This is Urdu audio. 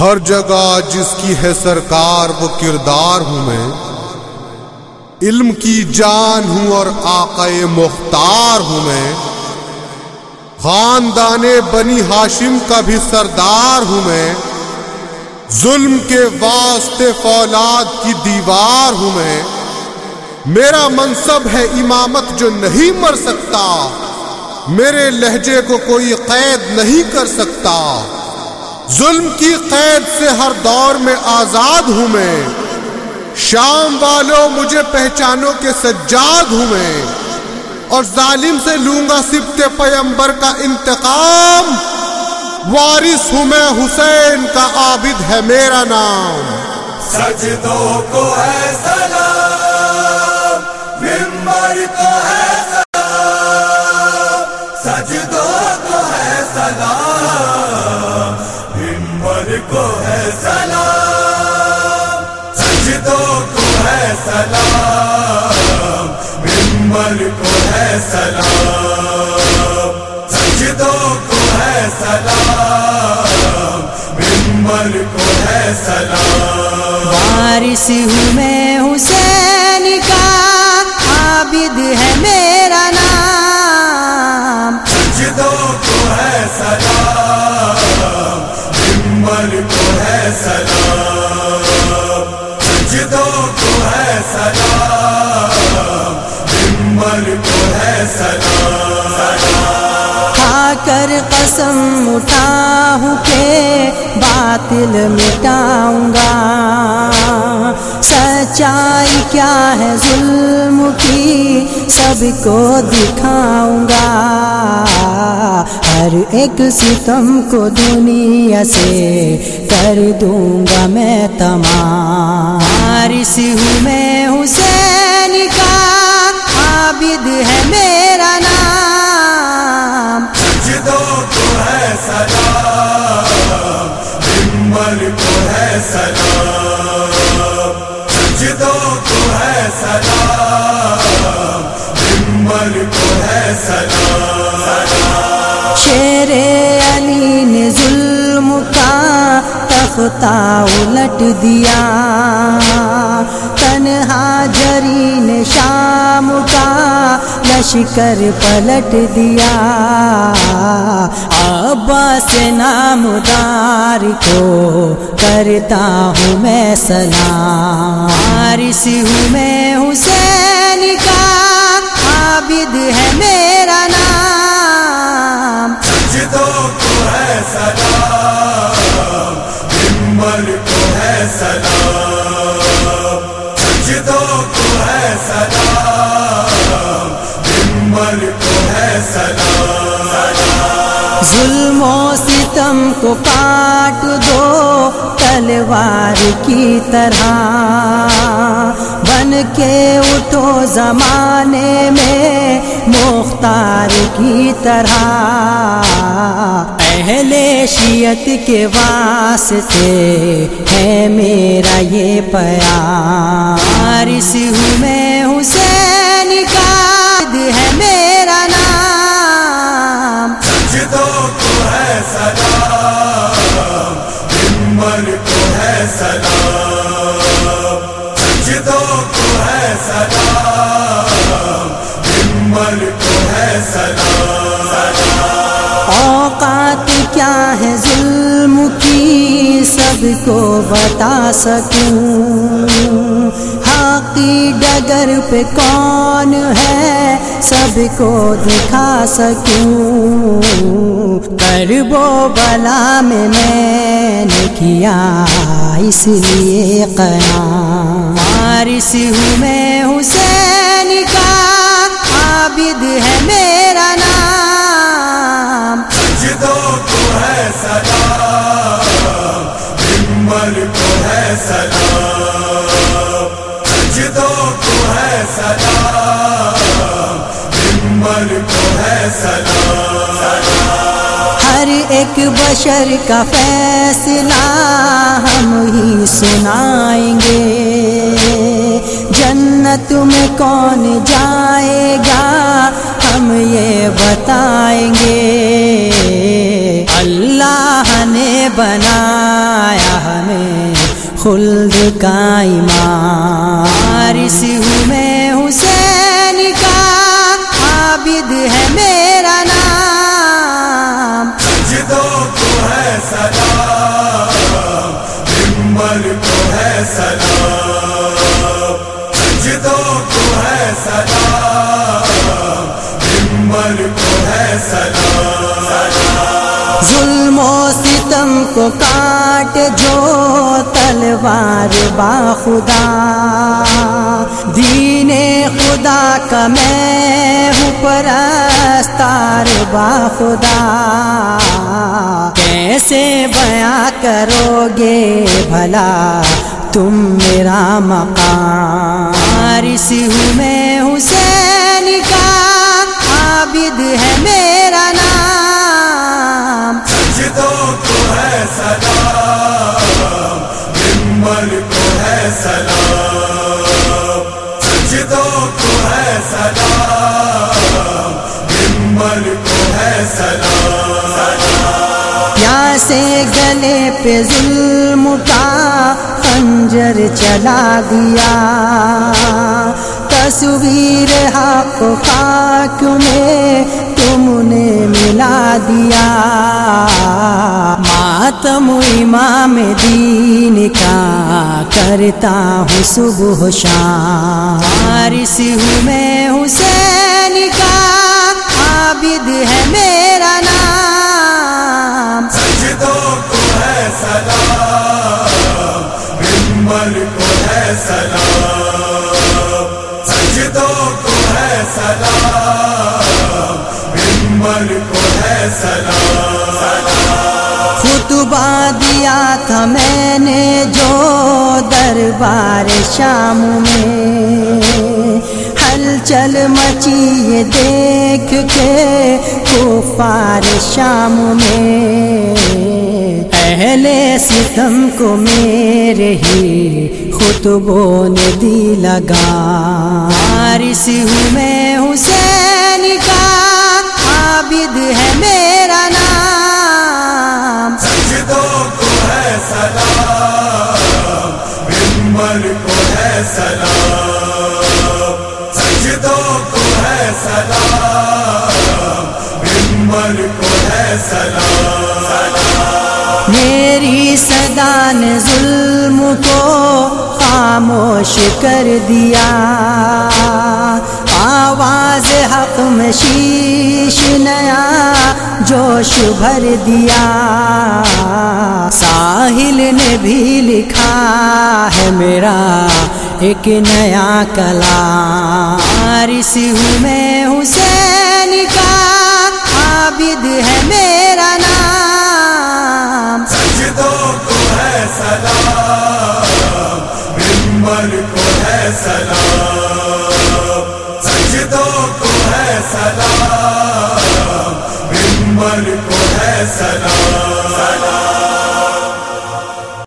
ہر جگہ جس کی ہے سرکار وہ کردار ہوں میں، علم کی جان ہوں اور آقا مختار ہوں میں، خاندان بنی ہاشم کا بھی سردار ہوں میں، ظلم کے واسطے فولاد کی دیوار ہوں میں۔ میرا منصب ہے امامت جو نہیں مر سکتا، میرے لہجے کو کوئی قید نہیں کر سکتا۔ ظلم کی قید سے ہر دور میں آزاد ہوں میں۔ شام والوں مجھے پہچانو کے سجاد ہوں میں۔ اور ظالم سے لوں گا سبت پیمبر کا انتقام۔ وارث ہوں میں، حسین کا عابد ہے میرا نام۔ سجدوں کو ہے سلام، ممبر کو ہے ممبر کو ہے سلام، سجدوں کو ہے سلام ممبر کو ہے سلام، سجدوں کو ہے سلام ممبر کو ہے سلام۔ وارث ہوں میں حسین کا، عابد ہے میرا سلام ممبر کو ہے سلام کھا کر قسم اٹھاؤں کہ باطل مٹاؤں گا۔ سچائی کیا ہے ظلم کی؟ سب کو دکھاؤں گا۔ ہر ایک ستم کو دنیا سے کر دوں گا میں تمام۔ وارث ہوں میں حسین کا، عابد ہے میں تختہ الٹ دیا۔ تنہا جری شام کا لشکر پلٹ دیا۔ عباس نامدار کو کرتا ہوں میں سلام۔ وارث ہوں میں حسین کا، عابد ہے میرا ممبر کو ہے سلام ظلم و ستم کو کاٹ دو، تلوار کی طرح۔ بن کے اٹھو زمانے میں مختار کی طرح۔ اہل شیت کے واسطے ہے میرا یہ پیام۔ وارث ہوں میں حسین کا اوقات کیا ہے ظلم کی؟ سب کو بتا سکوں۔ حقی ڈگر پہ کون ہے؟ سب کو دکھا سکوں۔ کرب و بلا میں میں نے کیا اس لیے قیام۔ وارث ہوں میں حسین کا، عابد ہے میرا سلام ممبر کو ہے سلام، سجدوں کو ہے سلام ممبر کو ہے سلام۔ ہر ایک بشر کا فیصلہ ہم ہی سنائیں گے۔ جنت میں کون جائے گا ہم یہ بتائیں گے۔ اللہ نے بنایا ہمیں خلد کا ایمان ہوں میں حسین کا، عابد ہے میرا نام۔ سجدوں کو ہے سلام۔ یار با خدا، دین خدا کا میں ہوں پرستار با خدا۔ کیسے بیاں کرو گے بھلا تم میرا مقام؟ وارث ہوں میں حسین کو ہے سلام، ممبر کو ہے سلام۔ سے گلے پہ ظلم کا خنجر چلا دیا۔ تصویر حق خاک میں تم نے ملا دیا۔ ماتم امام دین کا، کرتا ہوں صبح شام۔ وارث ہوں میں حسین کا، عابد ہے میرا نام۔ سجدوں کو ہے سلام، ممبر کو ہے سلام۔ سجدوں کو ہے سلام، ممبر کو ہے سلام۔ دربار شام میں ہلچل مچی دیکھ کے کفار شام میں۔ اہل ستم کو میرے ہی خطبوں نے دی لگا۔ وارث ہوں میں حسین کا، عابد ہے میرا نام۔ میری صدا نے ظلم کو خاموش کر دیا۔ آواز حق میں شیش نیا جوش بھر دیا۔ ساحل نے بھی لکھا ہے میرا ایک نیا کلام۔ وارث ہوں میں حسین کا عابد ہے میرا ہے سلام۔